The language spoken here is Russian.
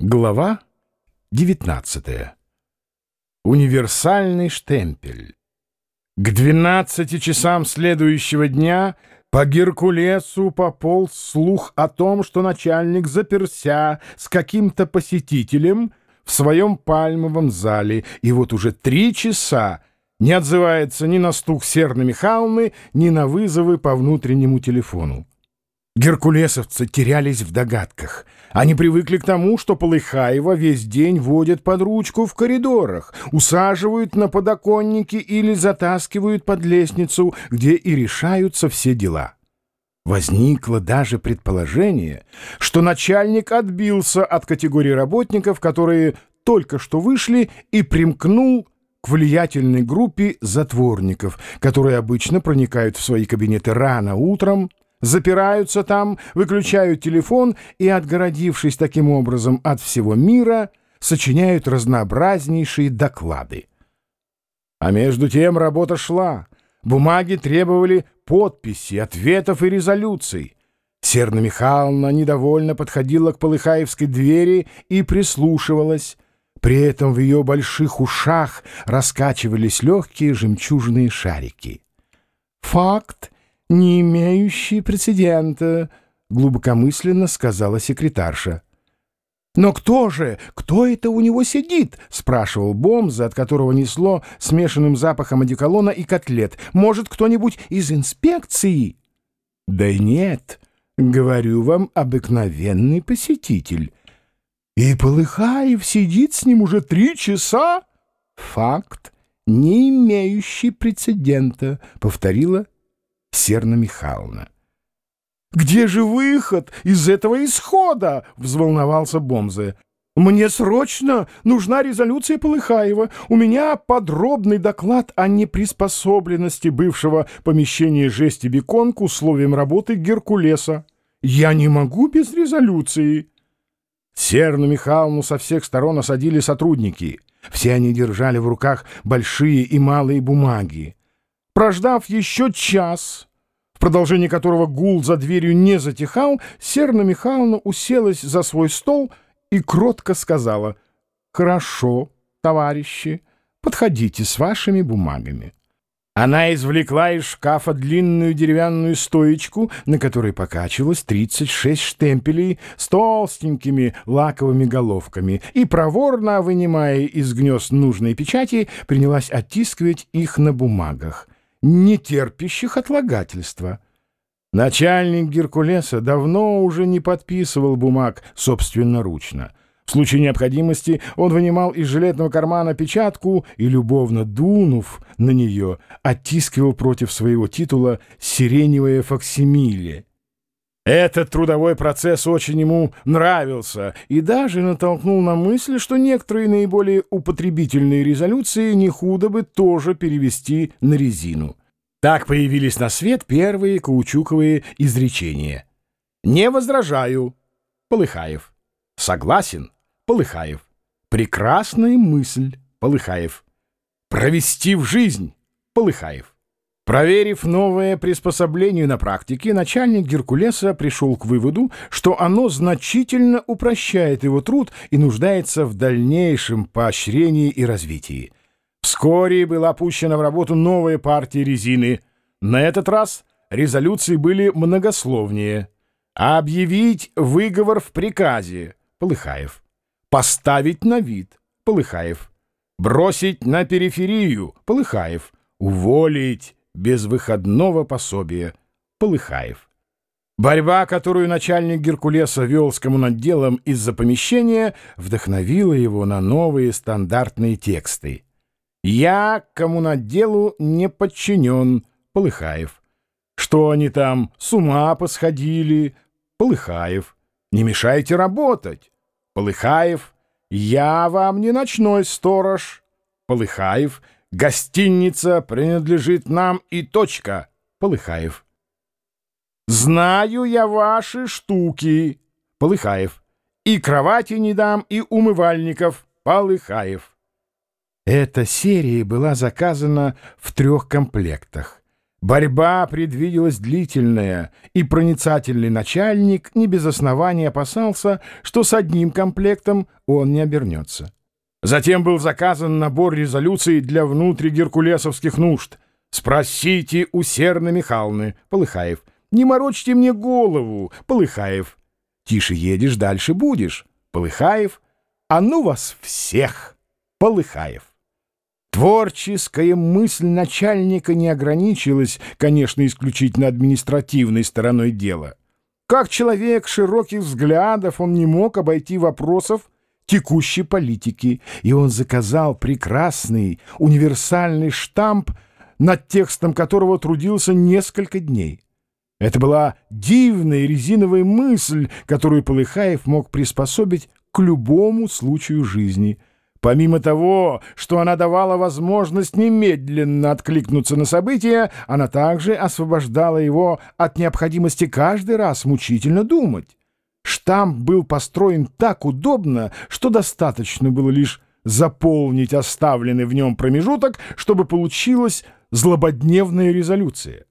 Глава 19. Универсальный штемпель. К 12 часам следующего дня по Геркулесу пополз слух о том, что начальник заперся с каким-то посетителем в своем пальмовом зале, и вот уже три часа не отзывается ни на стук Серны Михайловны, ни на вызовы по внутреннему телефону. Геркулесовцы терялись в догадках. Они привыкли к тому, что Полыхаева весь день водят под ручку в коридорах, усаживают на подоконники или затаскивают под лестницу, где и решаются все дела. Возникло даже предположение, что начальник отбился от категории работников, которые только что вышли, и примкнул к влиятельной группе затворников, которые обычно проникают в свои кабинеты рано утром, запираются там, выключают телефон и, отгородившись таким образом от всего мира, сочиняют разнообразнейшие доклады. А между тем работа шла. Бумаги требовали подписи, ответов и резолюций. Серна Михайловна недовольно подходила к Полыхаевской двери и прислушивалась. При этом в ее больших ушах раскачивались легкие жемчужные шарики. Факт — не имеющий прецедента», — глубокомысленно сказала секретарша. «Но кто же, кто это у него сидит?» — спрашивал Бомза, от которого несло смешанным запахом одеколона и котлет. «Может, кто-нибудь из инспекции?» «Да нет, говорю вам, обыкновенный посетитель. И Полыхаев сидит с ним уже три часа?» «Факт, не имеющий прецедента», — повторила Серна Михайловна. «Где же выход из этого исхода?» — взволновался Бомзе. «Мне срочно нужна резолюция Полыхаева. У меня подробный доклад о неприспособленности бывшего помещения жести Бекон к условиям работы Геркулеса. Я не могу без резолюции». Серну Михайловну со всех сторон осадили сотрудники. Все они держали в руках большие и малые бумаги. Прождав еще час, в продолжении которого гул за дверью не затихал, Серна Михайловна уселась за свой стол и кротко сказала «Хорошо, товарищи, подходите с вашими бумагами». Она извлекла из шкафа длинную деревянную стоечку, на которой покачивалось 36 штемпелей с толстенькими лаковыми головками, и, проворно вынимая из гнезд нужные печати, принялась оттискивать их на бумагах не терпящих отлагательства. Начальник Геркулеса давно уже не подписывал бумаг собственноручно. В случае необходимости он вынимал из жилетного кармана печатку и, любовно дунув на нее, оттискивал против своего титула сиреневое факсимиле. Этот трудовой процесс очень ему нравился и даже натолкнул на мысль, что некоторые наиболее употребительные резолюции не худо бы тоже перевести на резину. Так появились на свет первые каучуковые изречения. «Не возражаю» — Полыхаев. «Согласен» — Полыхаев. «Прекрасная мысль» — Полыхаев. «Провести в жизнь» — Полыхаев. Проверив новое приспособление на практике, начальник Геркулеса пришел к выводу, что оно значительно упрощает его труд и нуждается в дальнейшем поощрении и развитии. Вскоре была пущена в работу новая партия резины. На этот раз резолюции были многословнее. Объявить выговор в приказе — Полыхаев. Поставить на вид — Полыхаев. Бросить на периферию — Полыхаев. Уволить без выходного пособия. Полыхаев. Борьба, которую начальник Геркулеса вел с коммунотделом из-за помещения, вдохновила его на новые стандартные тексты. «Я коммунотделу не подчинен» Полыхаев. «Что они там, с ума посходили?» Полыхаев. «Не мешайте работать» Полыхаев. «Я вам не ночной сторож» Полыхаев. Гостиница принадлежит нам и точка. Полыхаев. Знаю я ваши штуки. Полыхаев. И кровати не дам, и умывальников. Полыхаев. Эта серия была заказана в трех комплектах. Борьба предвиделась длительная, и проницательный начальник не без основания опасался, что с одним комплектом он не обернется. Затем был заказан набор резолюций для внутригеркулесовских нужд. «Спросите у Серны Михайловны, Полыхаев. Не морочьте мне голову, Полыхаев. Тише едешь, дальше будешь, Полыхаев. А ну вас всех, Полыхаев». Творческая мысль начальника не ограничилась, конечно, исключительно административной стороной дела. Как человек широких взглядов он не мог обойти вопросов текущей политики, и он заказал прекрасный универсальный штамп, над текстом которого трудился несколько дней. Это была дивная резиновая мысль, которую Полыхаев мог приспособить к любому случаю жизни — Помимо того, что она давала возможность немедленно откликнуться на события, она также освобождала его от необходимости каждый раз мучительно думать. Штамп был построен так удобно, что достаточно было лишь заполнить оставленный в нем промежуток, чтобы получилась злободневная резолюция.